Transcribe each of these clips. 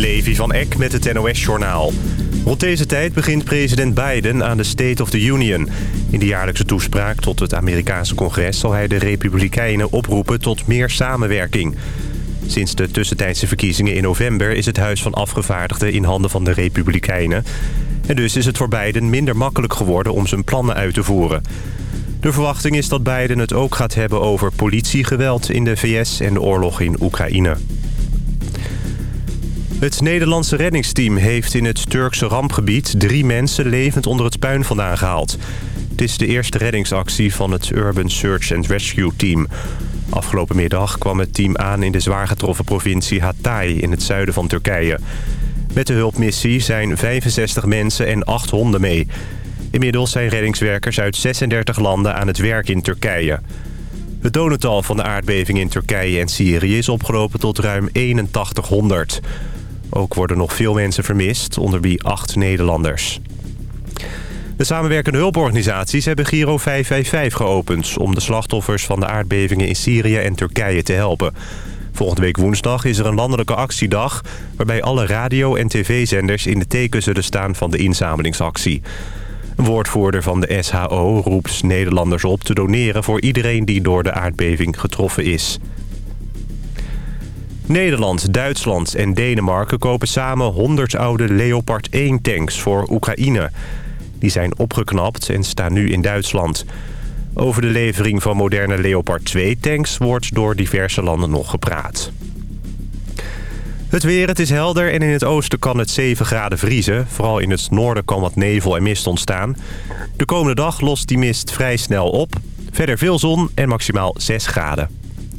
Levi van Eck met het NOS-journaal. Rond deze tijd begint president Biden aan de State of the Union. In de jaarlijkse toespraak tot het Amerikaanse congres... zal hij de Republikeinen oproepen tot meer samenwerking. Sinds de tussentijdse verkiezingen in november... is het Huis van Afgevaardigden in handen van de Republikeinen. En dus is het voor Biden minder makkelijk geworden om zijn plannen uit te voeren. De verwachting is dat Biden het ook gaat hebben over politiegeweld in de VS... en de oorlog in Oekraïne. Het Nederlandse reddingsteam heeft in het Turkse rampgebied... drie mensen levend onder het puin vandaan gehaald. Het is de eerste reddingsactie van het Urban Search and Rescue Team. Afgelopen middag kwam het team aan in de zwaar getroffen provincie Hatay... in het zuiden van Turkije. Met de hulpmissie zijn 65 mensen en 8 honden mee. Inmiddels zijn reddingswerkers uit 36 landen aan het werk in Turkije. Het dodental van de aardbeving in Turkije en Syrië is opgelopen tot ruim 8100. Ook worden nog veel mensen vermist, onder wie acht Nederlanders. De samenwerkende hulporganisaties hebben Giro 555 geopend... om de slachtoffers van de aardbevingen in Syrië en Turkije te helpen. Volgende week woensdag is er een landelijke actiedag... waarbij alle radio- en tv-zenders in de teken zullen staan van de inzamelingsactie. Een woordvoerder van de SHO roept Nederlanders op te doneren... voor iedereen die door de aardbeving getroffen is. Nederland, Duitsland en Denemarken kopen samen 100 oude Leopard 1-tanks voor Oekraïne. Die zijn opgeknapt en staan nu in Duitsland. Over de levering van moderne Leopard 2-tanks wordt door diverse landen nog gepraat. Het weer, het is helder en in het oosten kan het 7 graden vriezen. Vooral in het noorden kan wat nevel en mist ontstaan. De komende dag lost die mist vrij snel op. Verder veel zon en maximaal 6 graden.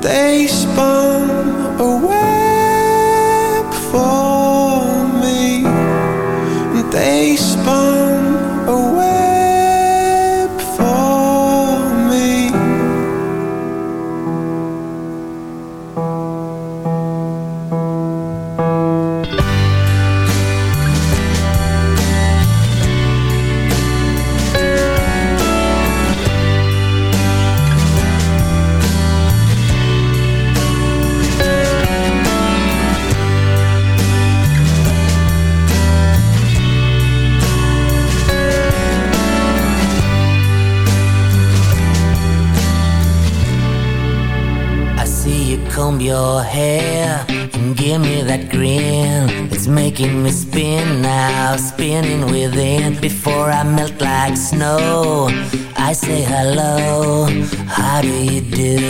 they spun do you do?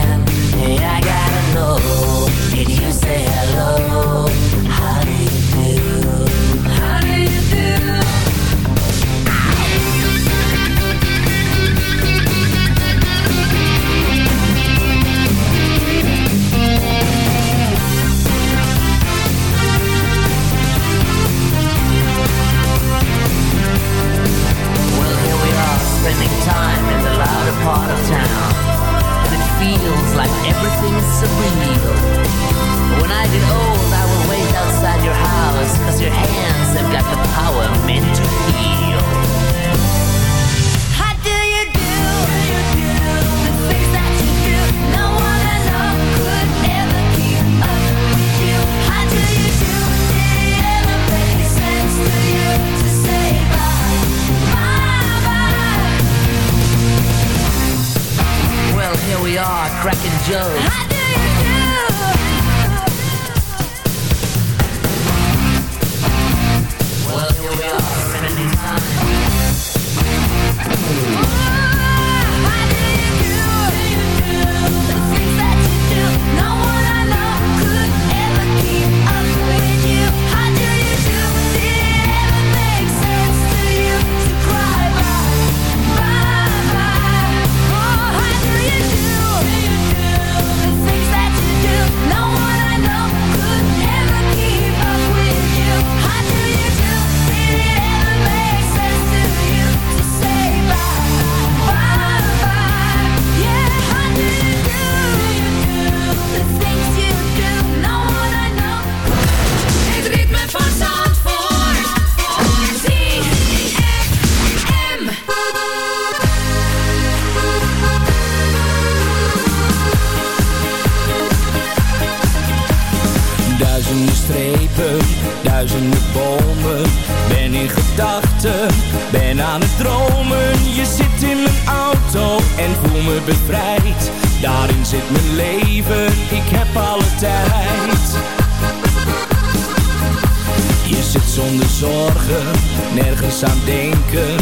Aan denken.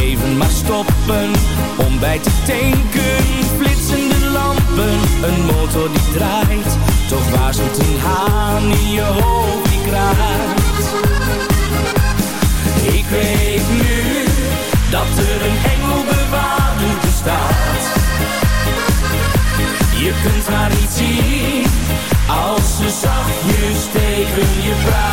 Even maar stoppen, om bij te tanken. Flitsende lampen, een motor die draait. Toch waarschuwt een haan in je hoofd die kraait? Ik weet nu, dat er een engelbewaarder bestaat. Je kunt haar niet zien, als ze zachtjes tegen je praat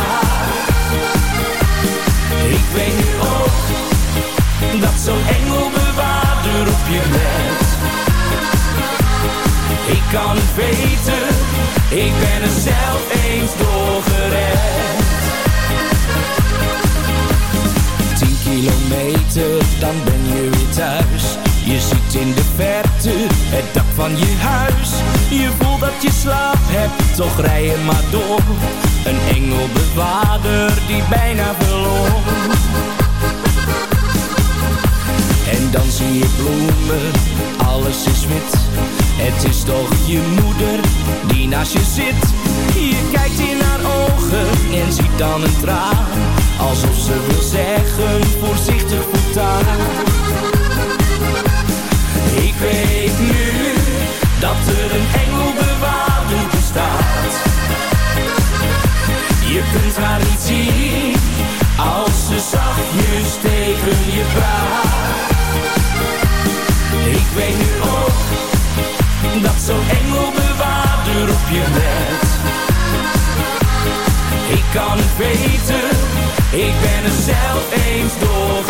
zo'n engelbewaarder op je let. Ik kan het weten, ik ben er zelf eens doorgered Tien kilometer, dan ben je weer thuis. Je ziet in de verte het dak van je huis. Je voelt dat je slaap hebt, toch rij je maar door. Een engelbewaarder die bijna En dan zie je bloemen, alles is wit. Het is toch je moeder die naast je zit. Je kijkt in haar ogen en ziet dan een traan. Alsof ze wil zeggen, voorzichtig voortaan Ik ik ben er zelf eens doorgered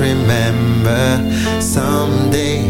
Remember someday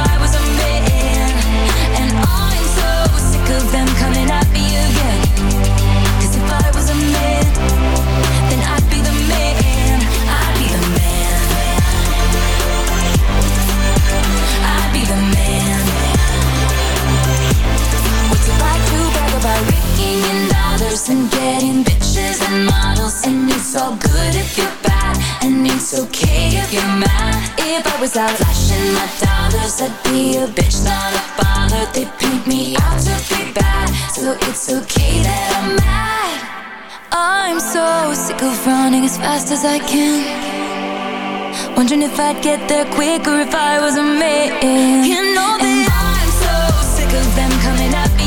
of them I'd get there quicker if I was a man. You know that I'm so sick of them coming at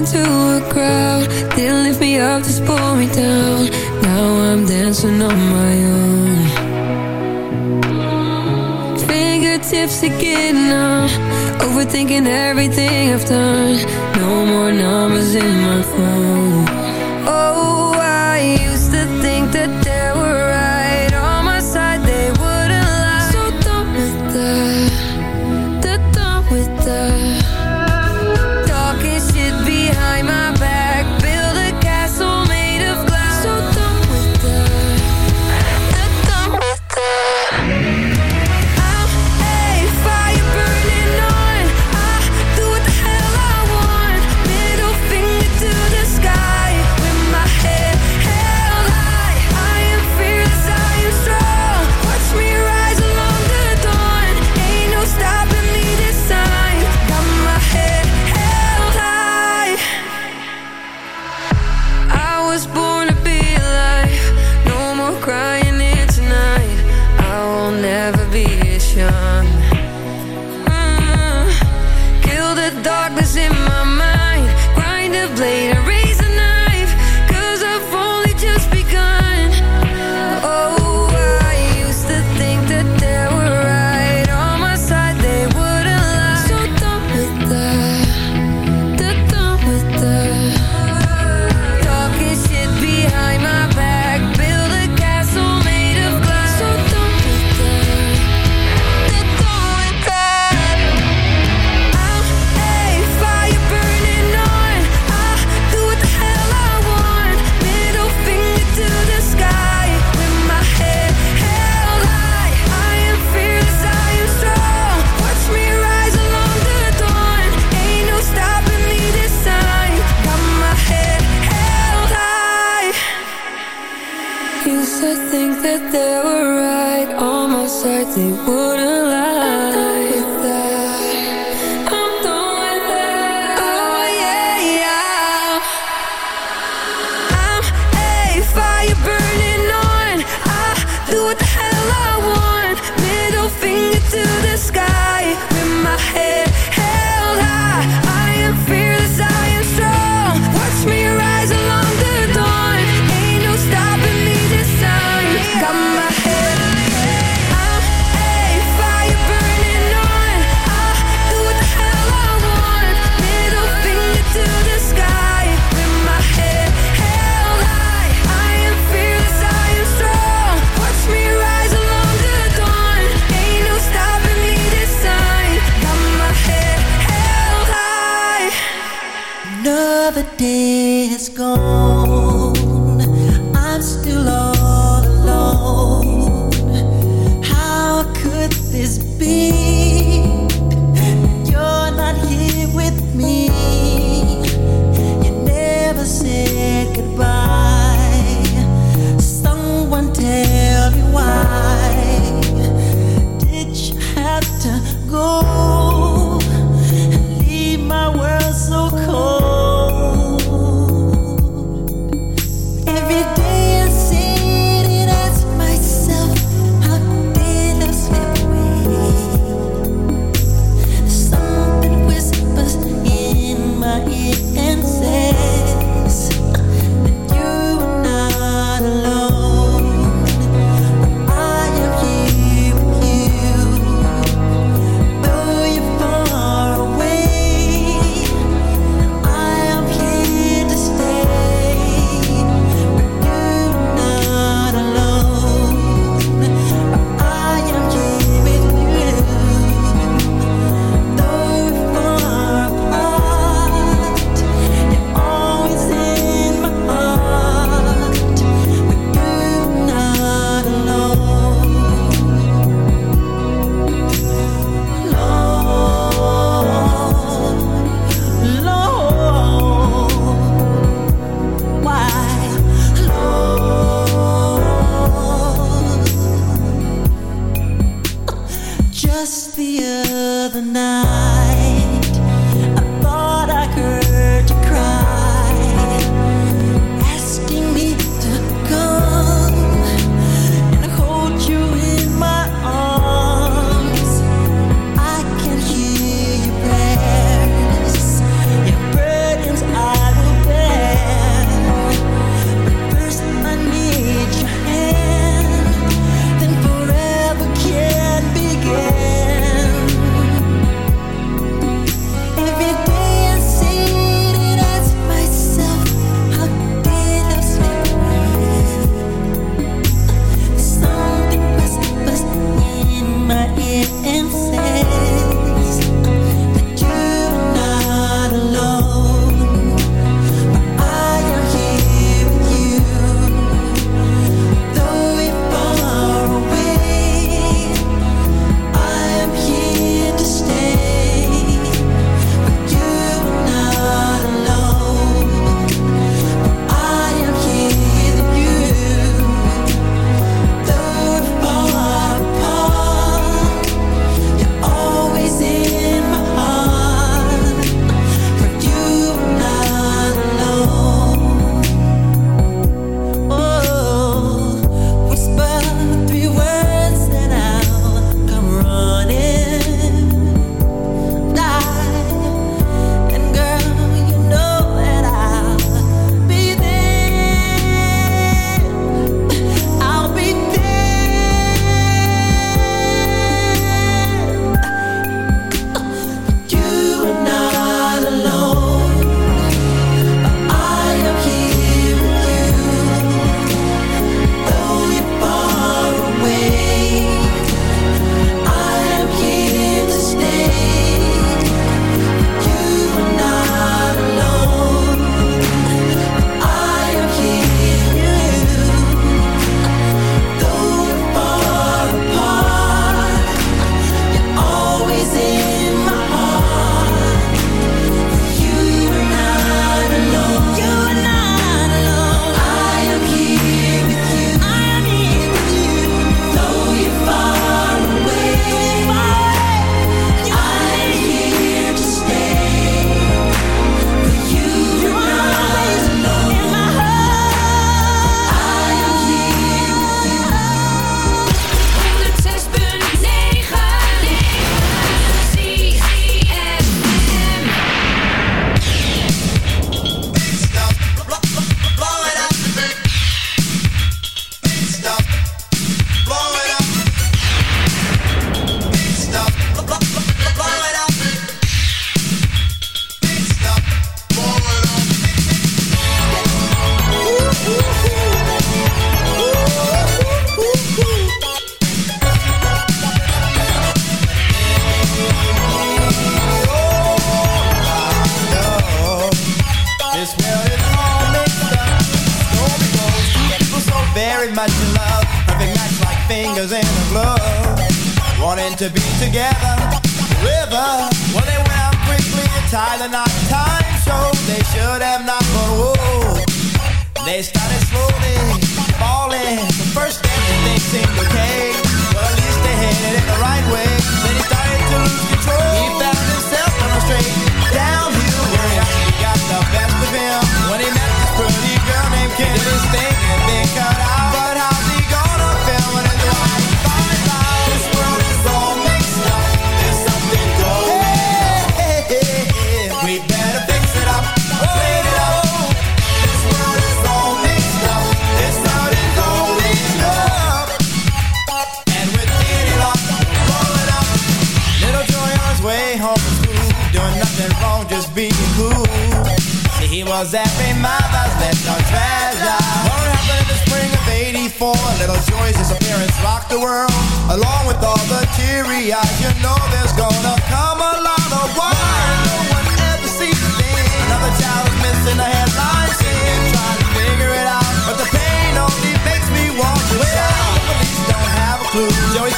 into a crowd. Didn't lift me up, just pull me down. Now I'm dancing on my own. Fingertips again numb, Overthinking everything I've done. No more numbers in my phone.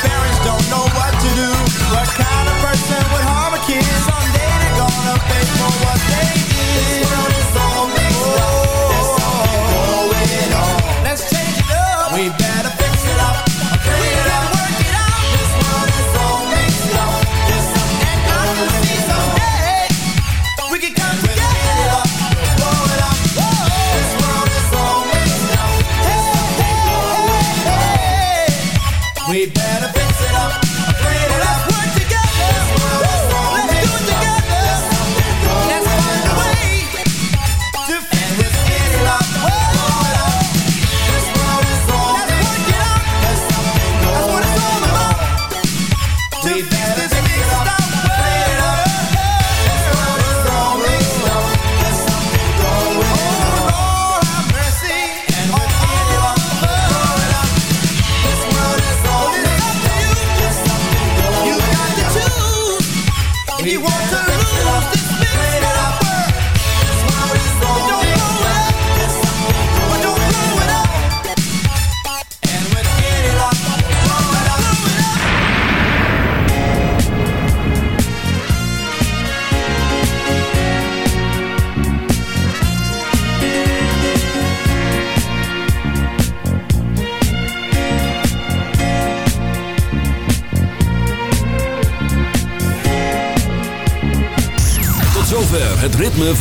Parents don't